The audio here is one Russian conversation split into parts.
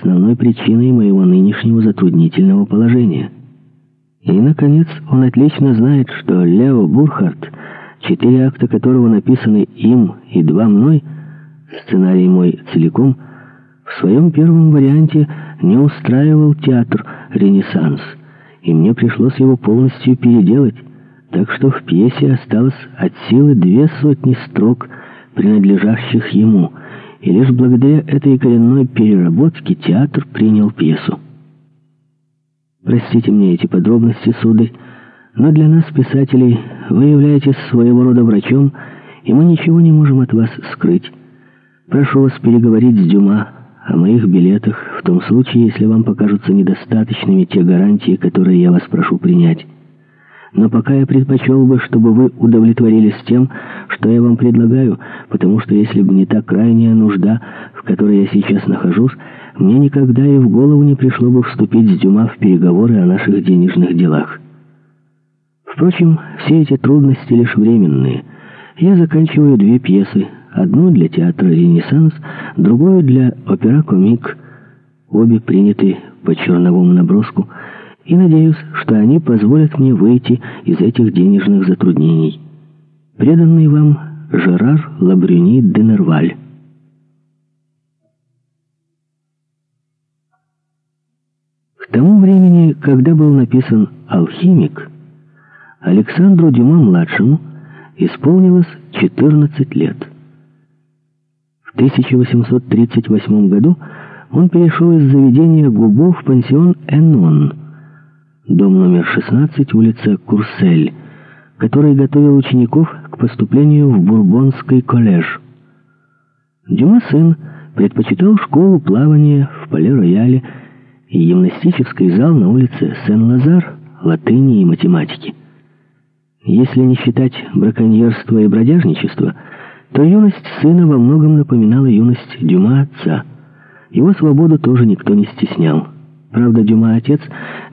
основной причиной моего нынешнего затруднительного положения. И, наконец, он отлично знает, что Лео Бурхард, четыре акта которого написаны им и два мной, сценарий мой целиком, в своем первом варианте не устраивал театр «Ренессанс», и мне пришлось его полностью переделать, так что в пьесе осталось от силы две сотни строк, принадлежащих ему, и лишь благодаря этой коренной переработке театр принял пьесу. Простите мне эти подробности, сударь, но для нас, писателей, вы являетесь своего рода врачом, и мы ничего не можем от вас скрыть. Прошу вас переговорить с Дюма о моих билетах, в том случае, если вам покажутся недостаточными те гарантии, которые я вас прошу принять. Но пока я предпочел бы, чтобы вы удовлетворились тем, что я вам предлагаю, потому что если бы не та крайняя нужда, в которой я сейчас нахожусь, мне никогда и в голову не пришло бы вступить с Дюма в переговоры о наших денежных делах. Впрочем, все эти трудности лишь временные. Я заканчиваю две пьесы, одну для театра «Ренессанс», другую для опера-комик. Обе приняты по черновому наброску, и надеюсь, что они позволят мне выйти из этих денежных затруднений. Преданный вам Жерар Лабрюни де Нерваль. К тому времени, когда был написан «Алхимик», Александру Дюма-младшему исполнилось 14 лет. В 1838 году он перешел из заведения Губо в пансион «Энон», дом номер 16, улица Курсель, который готовил учеников к поступлению в Бурбонский коллеж. Дюма сын предпочитал школу плавания в Пале-Рояле и гимнастический зал на улице Сен-Лазар, латыни и математики. Если не считать браконьерство и бродяжничество, то юность сына во многом напоминала юность Дюма отца. Его свободу тоже никто не стеснял. Правда, Дюма отец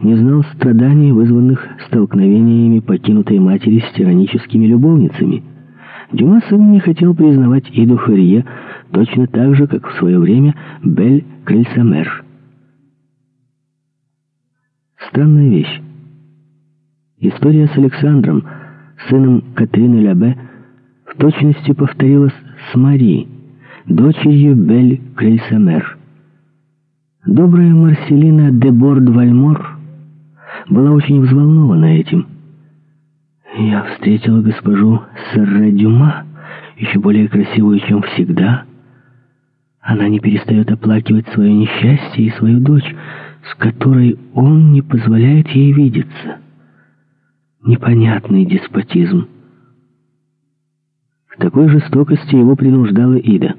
не знал страданий, вызванных столкновениями покинутой матери с тираническими любовницами. Дюма сын не хотел признавать Иду Ферье точно так же, как в свое время Бель Крельсамер. Странная вещь. История с Александром, сыном Катрины Лябе, в точности повторилась с Мари, дочерью Бель Крельсамер. Добрая Марселина де Борд-Вальмор была очень взволнована этим. Я встретила госпожу Сарре Дюма, еще более красивую, чем всегда. Она не перестает оплакивать свое несчастье и свою дочь, с которой он не позволяет ей видеться. Непонятный деспотизм. К такой жестокости его принуждала Ида.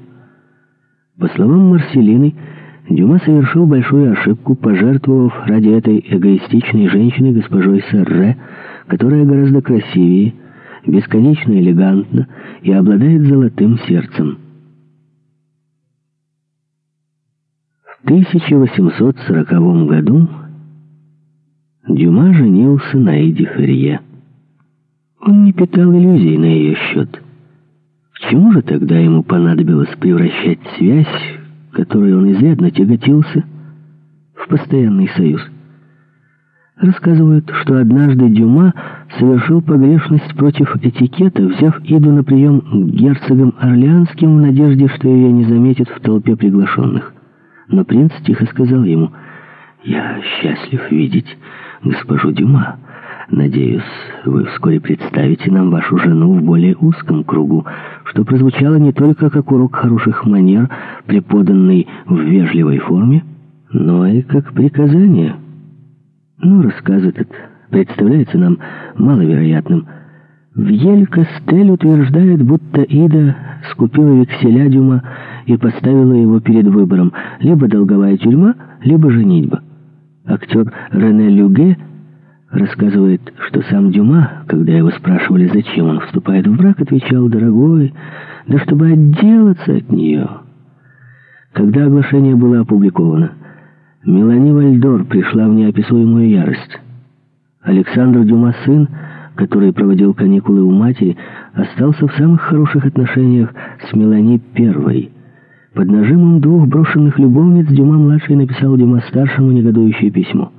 По словам Марселины, Дюма совершил большую ошибку, пожертвовав ради этой эгоистичной женщины госпожой Сарре, которая гораздо красивее, бесконечно элегантна и обладает золотым сердцем. В 1840 году Дюма женился на Эдди Ферье. Он не питал иллюзий на ее счет. К чему же тогда ему понадобилось превращать связь, которой он изрядно тяготился, в постоянный союз? Рассказывают, что однажды Дюма совершил погрешность против этикета, взяв Иду на прием к герцогам Орлеанским в надежде, что ее не заметят в толпе приглашенных. Но принц тихо сказал ему, «Я счастлив видеть госпожу Дюма. Надеюсь, вы вскоре представите нам вашу жену в более узком кругу, что прозвучало не только как урок хороших манер, преподанный в вежливой форме, но и как приказание. Ну, рассказ этот представляется нам маловероятным. В Ель-Костель утверждает, будто Ида скупила векселя Дюма и поставила его перед выбором либо долговая тюрьма, либо женитьба. Актер Рене Люге рассказывает, что сам Дюма, когда его спрашивали, зачем он вступает в брак, отвечал, «Дорогой, да чтобы отделаться от нее». Когда оглашение было опубликовано, Мелани Вальдор пришла в неописуемую ярость. Александр Дюма, сын, который проводил каникулы у матери, остался в самых хороших отношениях с Мелани Первой – Под нажимом двух брошенных любовниц Дюма-младший написал Дюма-старшему негодующее письмо.